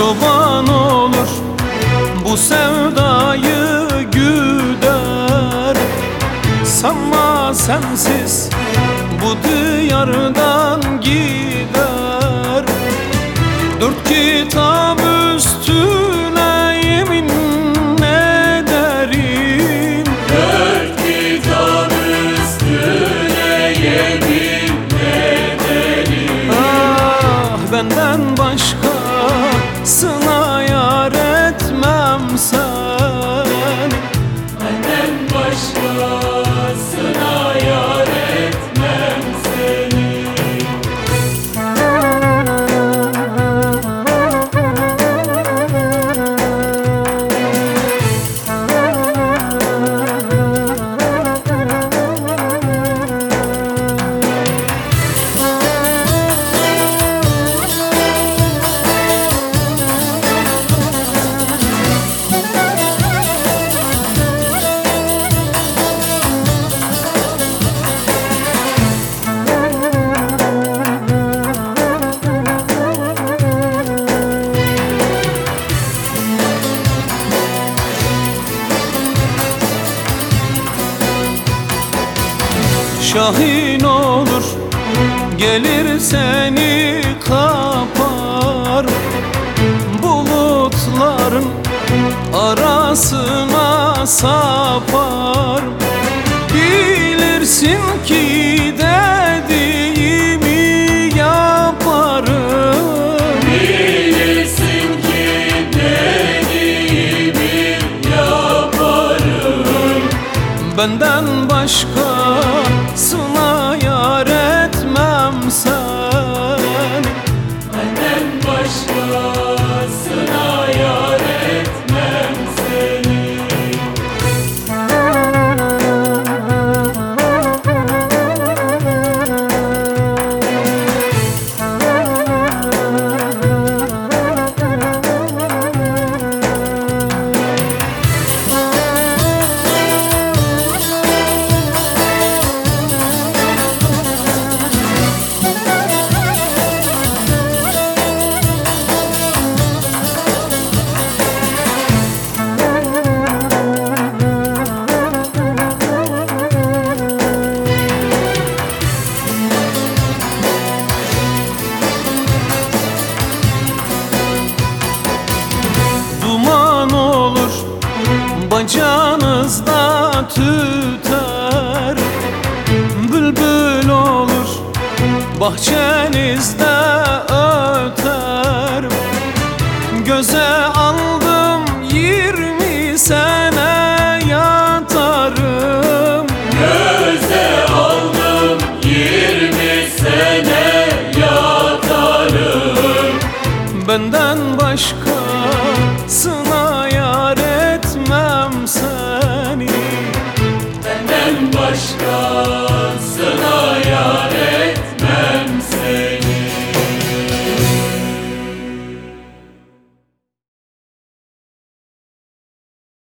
çoban olur. Bu sevdayı güder. Sanma sensiz bu diyardan gider. Dört kitap üstüne yemin ederim. Dört kitap üstüne yemin Ah benden başkasına yar Şahin olur gelir seni kapar. Bulutların arasına sapar. Bilirsin ki dediğimi yaparım. Bilirsin ki dediğimi yaparım. Benden başkasına bacanızda tüter. Bülbül olur bahçenizde öter. Göze aldım yirmi sene yatarım. Göze aldım yirmi sene yatarım. Benden başkası